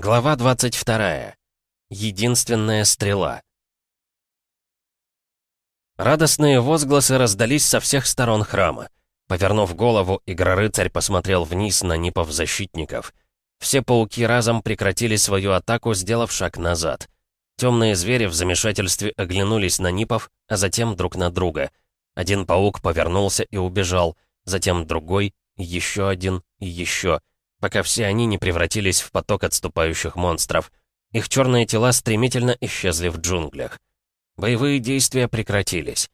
Глава 22. Единственная стрела. Радостные возгласы раздались со всех сторон храма. Повернув голову, Игрорыцарь посмотрел вниз на Нипов-защитников. Все пауки разом прекратили свою атаку, сделав шаг назад. Темные звери в замешательстве оглянулись на Нипов, а затем друг на друга. Один паук повернулся и убежал, затем другой, еще один и еще — пока все они не превратились в поток отступающих монстров. Их черные тела стремительно исчезли в джунглях. Боевые действия прекратились.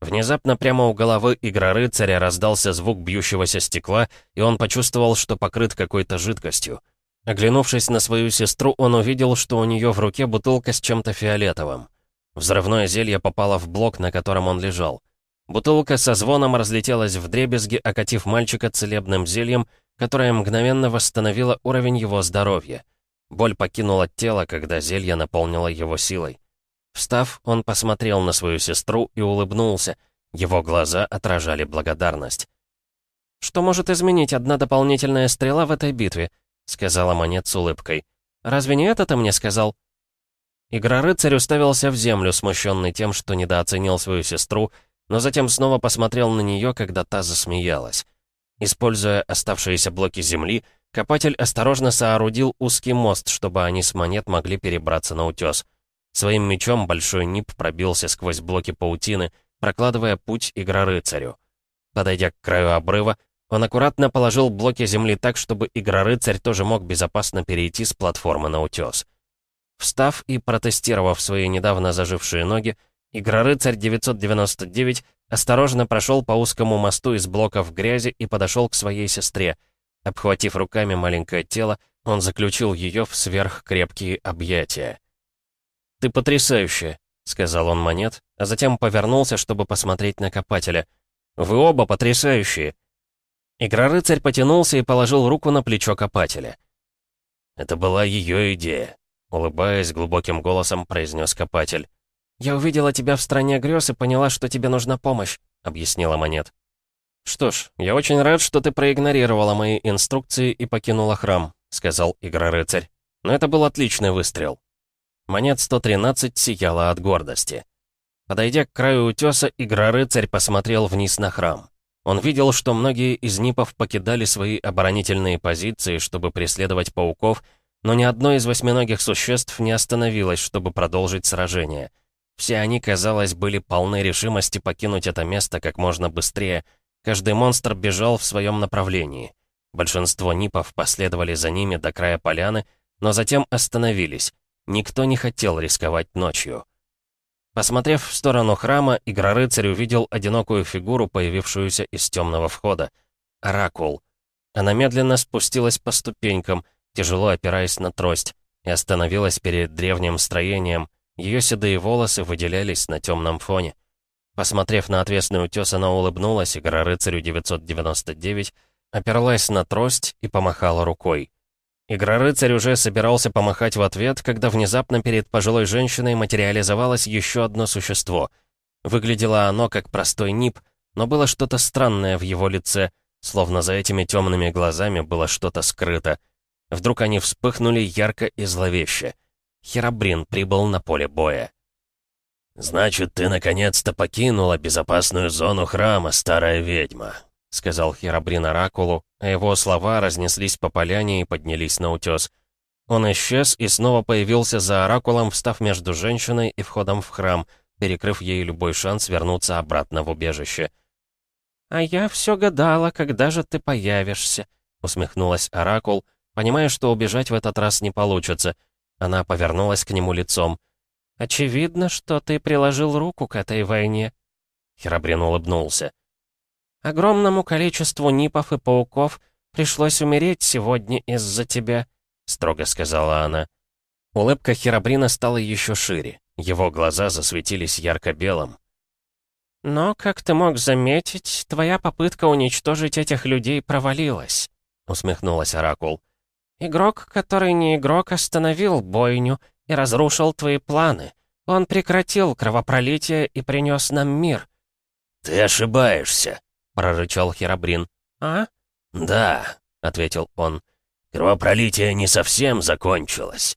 Внезапно прямо у головы Игрорыцаря раздался звук бьющегося стекла, и он почувствовал, что покрыт какой-то жидкостью. Оглянувшись на свою сестру, он увидел, что у нее в руке бутылка с чем-то фиолетовым. Взрывное зелье попало в блок, на котором он лежал. Бутылка со звоном разлетелась в дребезги, окатив мальчика целебным зельем, которое мгновенно восстановило уровень его здоровья. Боль покинула тело, когда зелье наполнило его силой. Встав, он посмотрел на свою сестру и улыбнулся. Его глаза отражали благодарность. «Что может изменить одна дополнительная стрела в этой битве?» — сказала Монет с улыбкой. «Разве не это ты мне сказал?» Игрорыцарь уставился в землю, смущенный тем, что недооценил свою сестру, но затем снова посмотрел на нее, когда та засмеялась. Используя оставшиеся блоки земли, копатель осторожно соорудил узкий мост, чтобы они с монет могли перебраться на утес. Своим мечом большой нип пробился сквозь блоки паутины, прокладывая путь Игрорыцарю. Подойдя к краю обрыва, он аккуратно положил блоки земли так, чтобы Игрорыцарь тоже мог безопасно перейти с платформы на утес. Встав и протестировав свои недавно зажившие ноги, Игрорыцарь 999 осторожно прошел по узкому мосту из блоков грязи и подошел к своей сестре. Обхватив руками маленькое тело, он заключил ее в сверхкрепкие объятия. «Ты потрясающая», — сказал он монет, а затем повернулся, чтобы посмотреть на копателя. «Вы оба потрясающие!» Игрорыцарь потянулся и положил руку на плечо копателя. «Это была ее идея», — улыбаясь глубоким голосом, произнес копатель. «Я увидела тебя в стране грез и поняла, что тебе нужна помощь», — объяснила Монет. «Что ж, я очень рад, что ты проигнорировала мои инструкции и покинула храм», — сказал Игрорыцарь. «Но это был отличный выстрел». Монет 113 сияла от гордости. Подойдя к краю утеса, Игрорыцарь посмотрел вниз на храм. Он видел, что многие из нипов покидали свои оборонительные позиции, чтобы преследовать пауков, но ни одно из восьминогих существ не остановилось, чтобы продолжить сражение — все они, казалось, были полны решимости покинуть это место как можно быстрее. Каждый монстр бежал в своем направлении. Большинство нипов последовали за ними до края поляны, но затем остановились. Никто не хотел рисковать ночью. Посмотрев в сторону храма, Игрорыцарь увидел одинокую фигуру, появившуюся из темного входа. Оракул. Она медленно спустилась по ступенькам, тяжело опираясь на трость, и остановилась перед древним строением, ее седые волосы выделялись на темном фоне. Посмотрев на отвесный утес, она улыбнулась, и Игрорыцарю 999 оперлась на трость и помахала рукой. Игрорыцарь уже собирался помахать в ответ, когда внезапно перед пожилой женщиной материализовалось еще одно существо. Выглядело оно как простой нип, но было что-то странное в его лице, словно за этими темными глазами было что-то скрыто. Вдруг они вспыхнули ярко и зловеще. Херабрин прибыл на поле боя. «Значит, ты наконец-то покинула безопасную зону храма, старая ведьма», — сказал Херабрин Оракулу, а его слова разнеслись по поляне и поднялись на утес. Он исчез и снова появился за Оракулом, встав между женщиной и входом в храм, перекрыв ей любой шанс вернуться обратно в убежище. «А я все гадала, когда же ты появишься», — усмехнулась Оракул, понимая, что убежать в этот раз не получится — она повернулась к нему лицом. «Очевидно, что ты приложил руку к этой войне». Херабрин улыбнулся. «Огромному количеству нипов и пауков пришлось умереть сегодня из-за тебя», — строго сказала она. Улыбка Херабрина стала еще шире. Его глаза засветились ярко-белым. «Но, как ты мог заметить, твоя попытка уничтожить этих людей провалилась», — усмехнулась Оракул. Игрок, который не игрок, остановил бойню и разрушил твои планы. Он прекратил кровопролитие и принес нам мир». «Ты ошибаешься», — прорычал Херабрин. «А?» «Да», — ответил он. Кровопролитие не совсем закончилось».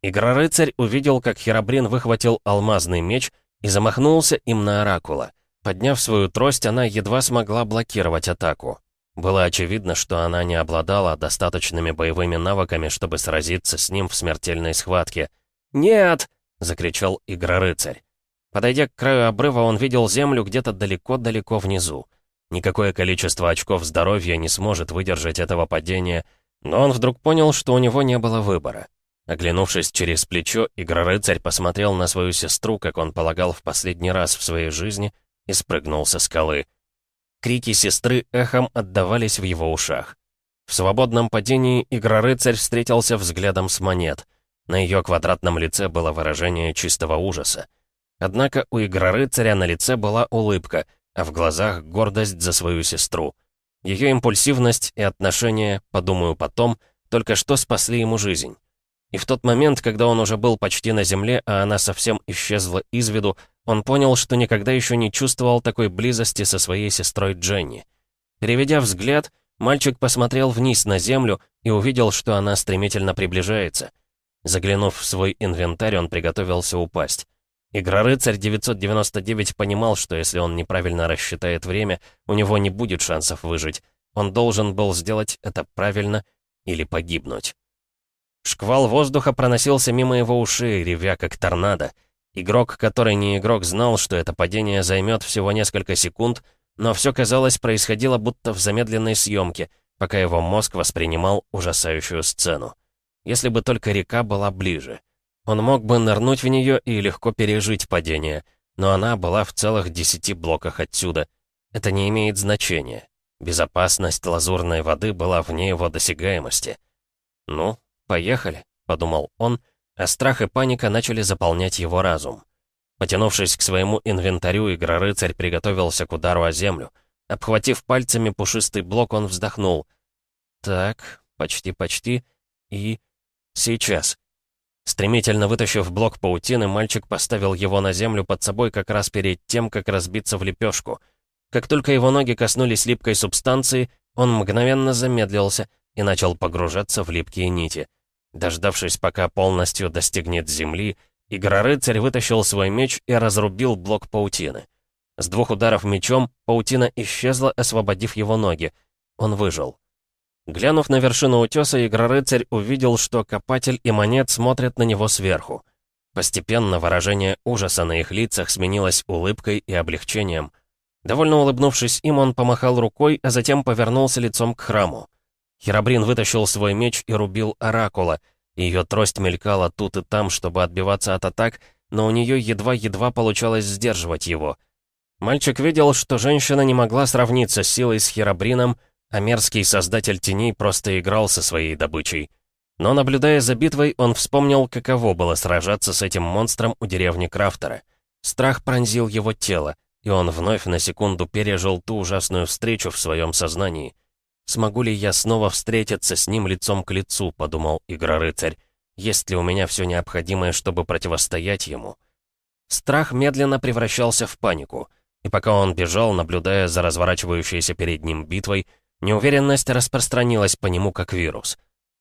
Игрорыцарь увидел, как Херабрин выхватил алмазный меч и замахнулся им на Оракула. Подняв свою трость, она едва смогла блокировать атаку. Было очевидно, что она не обладала достаточными боевыми навыками, чтобы сразиться с ним в смертельной схватке. «Нет!» — закричал Игрорыцарь. Подойдя к краю обрыва, он видел землю где-то далеко-далеко внизу. Никакое количество очков здоровья не сможет выдержать этого падения, но он вдруг понял, что у него не было выбора. Оглянувшись через плечо, Игрорыцарь посмотрел на свою сестру, как он полагал в последний раз в своей жизни, и спрыгнул со скалы. Крики сестры эхом отдавались в его ушах. В свободном падении Игрорыцарь встретился взглядом с монет. На ее квадратном лице было выражение чистого ужаса. Однако у Игрорыцаря на лице была улыбка, а в глазах гордость за свою сестру. Ее импульсивность и отношения, подумаю потом, только что спасли ему жизнь. И в тот момент, когда он уже был почти на земле, а она совсем исчезла из виду, он понял, что никогда еще не чувствовал такой близости со своей сестрой Дженни. Переведя взгляд, мальчик посмотрел вниз на землю и увидел, что она стремительно приближается. Заглянув в свой инвентарь, он приготовился упасть. Игрорыцарь 999 понимал, что если он неправильно рассчитает время, у него не будет шансов выжить. Он должен был сделать это правильно или погибнуть. Шквал воздуха проносился мимо его ушей, ревя как торнадо. Игрок, который не игрок, знал, что это падение займет всего несколько секунд, но все, казалось, происходило будто в замедленной съемке, пока его мозг воспринимал ужасающую сцену. Если бы только река была ближе. Он мог бы нырнуть в нее и легко пережить падение, но она была в целых десяти блоках отсюда. Это не имеет значения. Безопасность лазурной воды была вне его досягаемости. «Ну, поехали», — подумал он, — а страх и паника начали заполнять его разум. Потянувшись к своему инвентарю, Игрорыцарь приготовился к удару о землю. Обхватив пальцами пушистый блок, он вздохнул. «Так, почти-почти. И... сейчас». Стремительно вытащив блок паутины, мальчик поставил его на землю под собой как раз перед тем, как разбиться в лепешку. Как только его ноги коснулись липкой субстанции, он мгновенно замедлился и начал погружаться в липкие нити. Дождавшись, пока полностью достигнет земли, Игрорыцарь вытащил свой меч и разрубил блок паутины. С двух ударов мечом паутина исчезла, освободив его ноги. Он выжил. Глянув на вершину утеса, Игрорыцарь увидел, что копатель и монет смотрят на него сверху. Постепенно выражение ужаса на их лицах сменилось улыбкой и облегчением. Довольно улыбнувшись им, он помахал рукой, а затем повернулся лицом к храму. Херабрин вытащил свой меч и рубил Оракула. Ее трость мелькала тут и там, чтобы отбиваться от атак, но у нее едва-едва получалось сдерживать его. Мальчик видел, что женщина не могла сравниться силой с Херабрином, а мерзкий создатель теней просто играл со своей добычей. Но, наблюдая за битвой, он вспомнил, каково было сражаться с этим монстром у деревни Крафтера. Страх пронзил его тело, и он вновь на секунду пережил ту ужасную встречу в своем сознании — «Смогу ли я снова встретиться с ним лицом к лицу?» — подумал Игрорыцарь. «Есть ли у меня все необходимое, чтобы противостоять ему?» Страх медленно превращался в панику, и пока он бежал, наблюдая за разворачивающейся перед ним битвой, неуверенность распространилась по нему как вирус.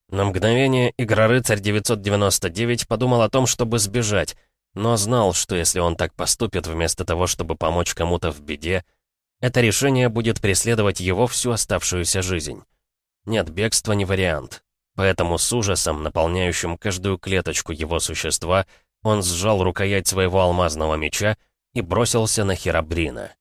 На мгновение Игрорыцарь 999 подумал о том, чтобы сбежать, но знал, что если он так поступит вместо того, чтобы помочь кому-то в беде, это решение будет преследовать его всю оставшуюся жизнь. Нет, бегство не вариант. Поэтому с ужасом, наполняющим каждую клеточку его существа, он сжал рукоять своего алмазного меча и бросился на Херабрина.